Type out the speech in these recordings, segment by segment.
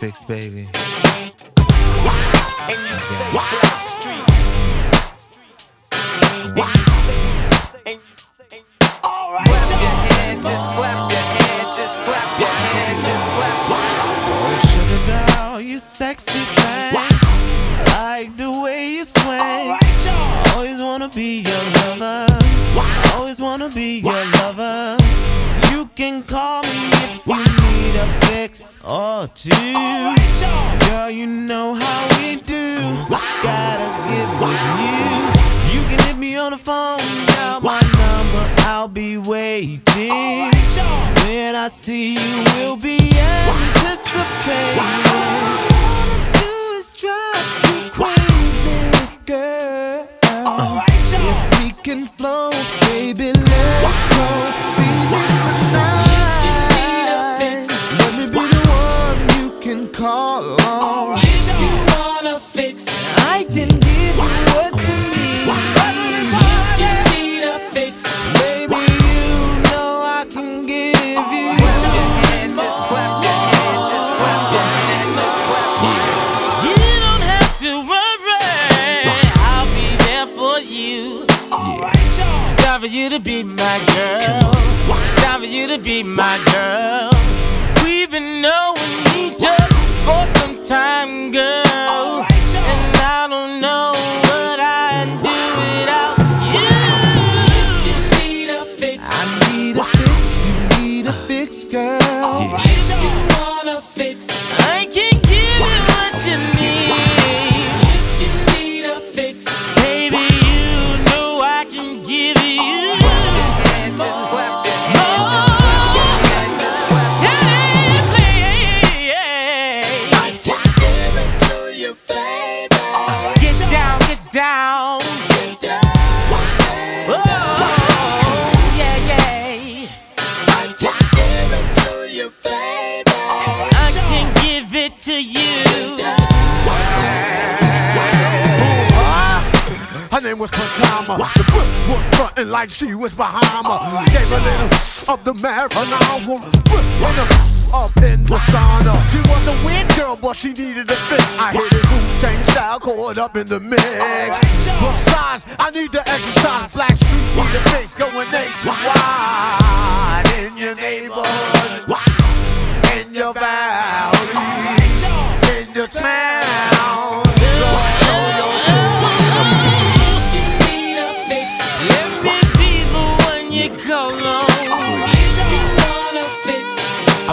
fix, baby. And you say Blackstreet. And you say, and you say, alright, Clap your y'all. hand, just clap your hand, just clap your hand, just clap. Sugar girl, you sexy thing. Like the way you swing. Alright, y'all. Always wanna be your lover. Always wanna be your lover. You can call me fix or two. Alright, y'all. Girl, you know how we do. Gotta get with you. You can hit me on the phone, dial my number. I'll be waiting. When I see you, we'll be anticipating. All I do is drive you crazy, girl. If we can flow, baby, let's go. If you wanna fix, I can give you what you if you need a fix, Baby, you know I can give you. Your just clap your just clap your just clap. You don't have to worry, I'll be there for you. Time for you to be my girl. Time for you to be my girl. Without you. Need a fix, I need a fix, you need a fix, girl. if you wanna fix, I can give you what you need. if you need a fix, Baby, you know I can give it. Oh, a hand just clap. I can't give it to you. Clap Her name was Katama. The foot was frontin' like she was Bahama. Gave a little of the marijuana. A up in the sauna. She was a weird girl, but she needed a fix. I hit it Wu Tang style, caught up in the mix. Besides, I need to exercise. Blackstreet need a fix going nationwide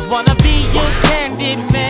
wanna be your candy man.